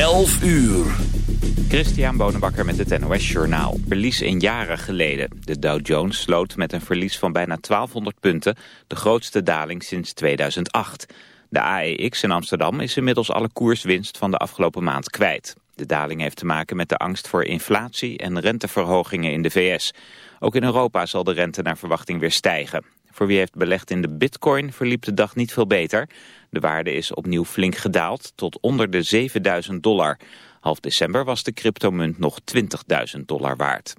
11 uur. Christian Bonenbakker met het NOS Journaal. Verlies in jaren geleden. De Dow Jones sloot met een verlies van bijna 1200 punten, de grootste daling sinds 2008. De AEX in Amsterdam is inmiddels alle koerswinst van de afgelopen maand kwijt. De daling heeft te maken met de angst voor inflatie en renteverhogingen in de VS. Ook in Europa zal de rente naar verwachting weer stijgen. Voor wie heeft belegd in de bitcoin verliep de dag niet veel beter. De waarde is opnieuw flink gedaald tot onder de 7000 dollar. Half december was de cryptomunt nog 20.000 dollar waard.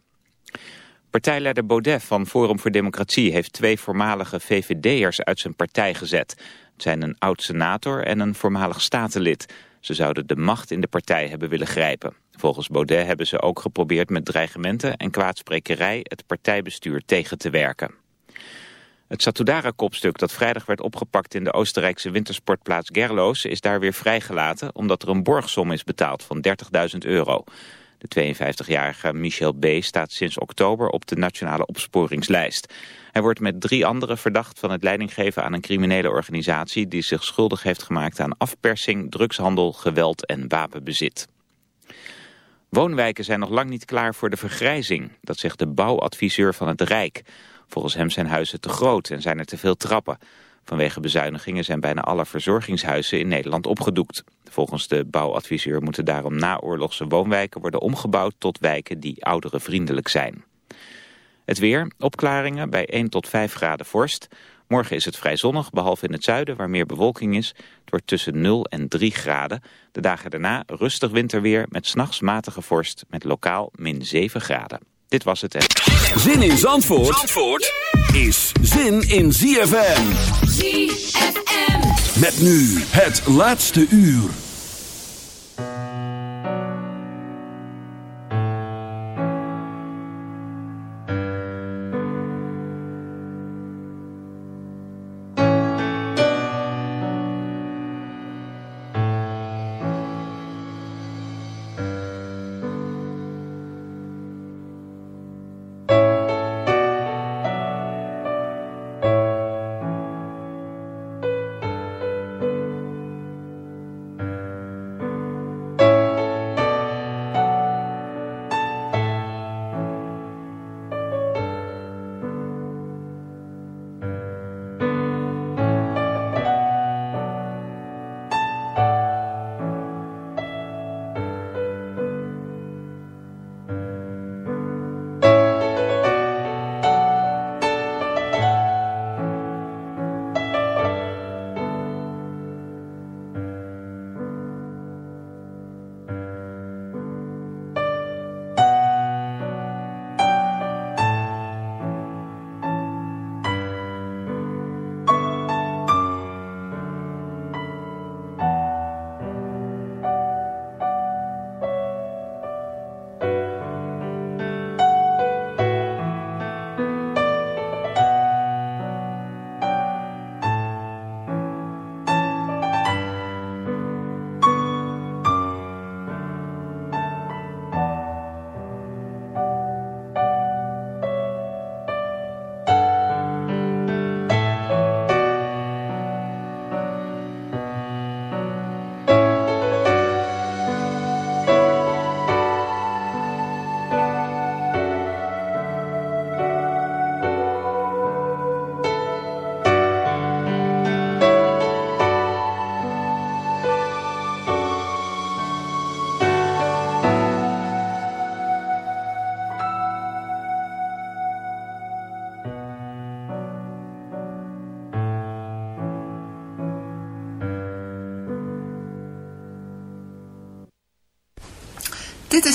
Partijleider Baudet van Forum voor Democratie heeft twee voormalige VVD'ers uit zijn partij gezet. Het zijn een oud-senator en een voormalig statenlid. Ze zouden de macht in de partij hebben willen grijpen. Volgens Baudet hebben ze ook geprobeerd met dreigementen en kwaadsprekerij het partijbestuur tegen te werken. Het Satudara-kopstuk dat vrijdag werd opgepakt in de Oostenrijkse wintersportplaats Gerloos is daar weer vrijgelaten omdat er een borgsom is betaald van 30.000 euro. De 52-jarige Michel B. staat sinds oktober op de nationale opsporingslijst. Hij wordt met drie anderen verdacht van het leidinggeven aan een criminele organisatie die zich schuldig heeft gemaakt aan afpersing, drugshandel, geweld en wapenbezit. Woonwijken zijn nog lang niet klaar voor de vergrijzing, dat zegt de bouwadviseur van het Rijk. Volgens hem zijn huizen te groot en zijn er te veel trappen. Vanwege bezuinigingen zijn bijna alle verzorgingshuizen in Nederland opgedoekt. Volgens de bouwadviseur moeten daarom naoorlogse woonwijken worden omgebouwd tot wijken die ouderenvriendelijk zijn. Het weer, opklaringen bij 1 tot 5 graden vorst. Morgen is het vrij zonnig, behalve in het zuiden waar meer bewolking is. Het wordt tussen 0 en 3 graden. De dagen daarna rustig winterweer met s'nachts matige vorst met lokaal min 7 graden. Dit was het. Zin in Zandvoort, Zandvoort is zin in ZFM. ZFM. Met nu het laatste uur.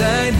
Zijn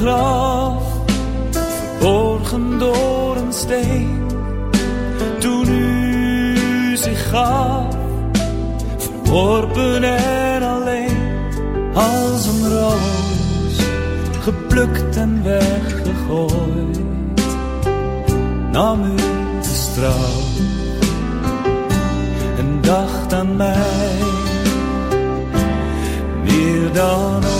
Graf, verborgen door een steen. Toen u zich gaf, verworpen en alleen als een roos, geplukt en weggegooid, nam u de straf en dacht aan mij meer dan ooit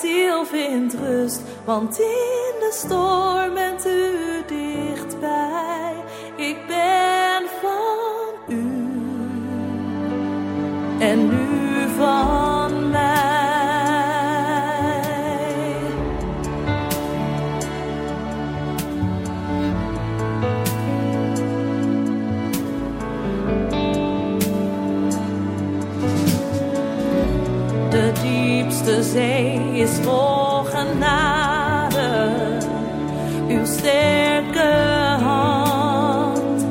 ziel vindt rust, want in de storm vol. Uw sterke hand,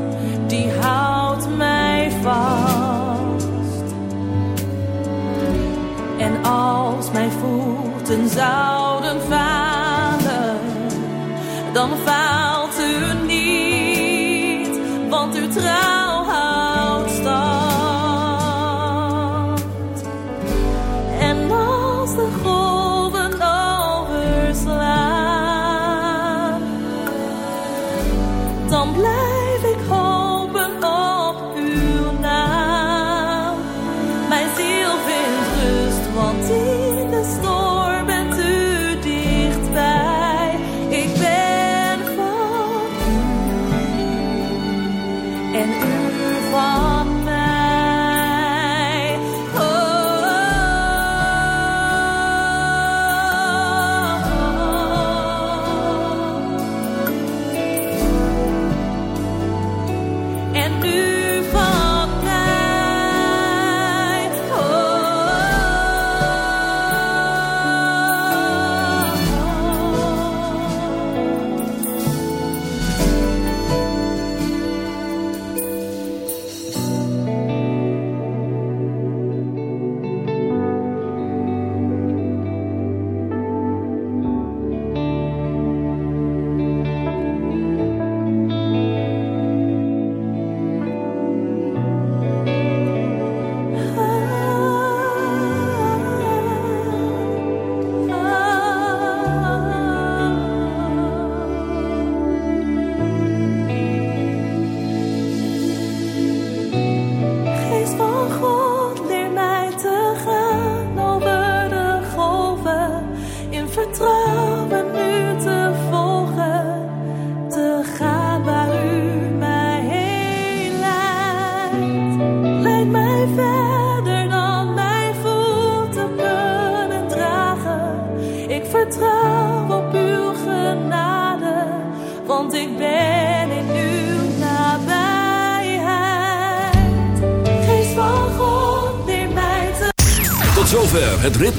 die houdt mij vast. En als mijn voeten zouden